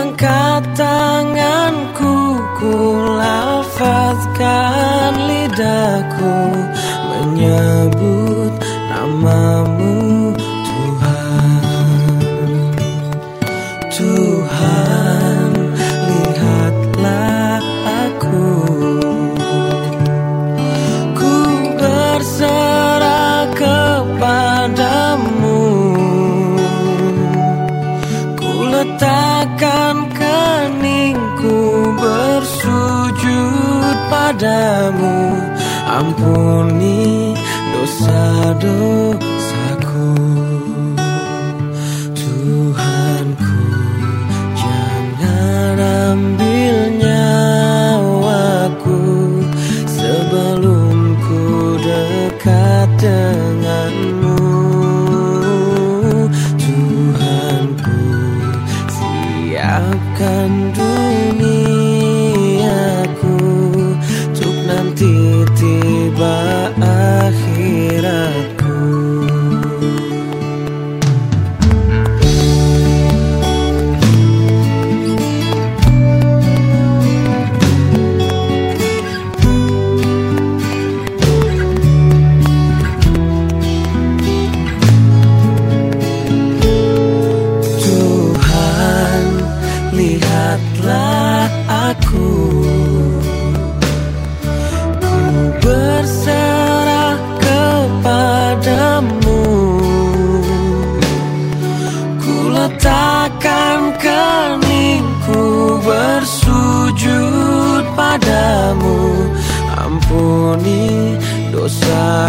Angkat tanganku Ku lafazkan lidahku Menyebabkan Ampuni dosa-dosaku.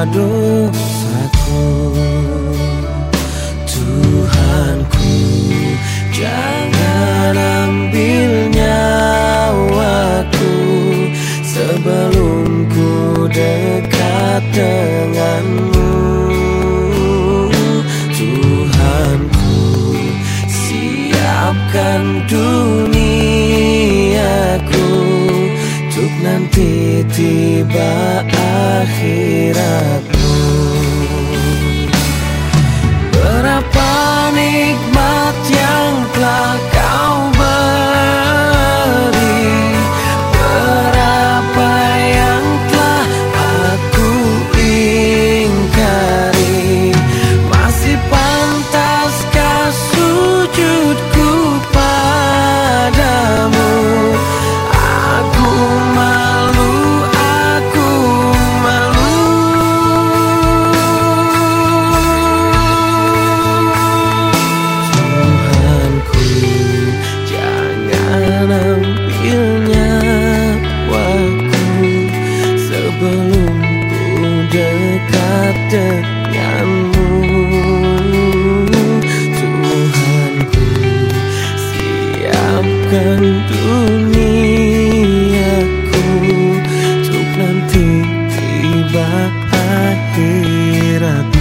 dosaku. Tuhanku jangan ambil nyawaku Sebelum ku dekat denganmu. Tuhanku siapkan dunia nanti tiba akhiratmu. Berapa nih belum ku dekat denganmu. Tuhanku siapkan duniaku Untuk nanti tiba akhiratmu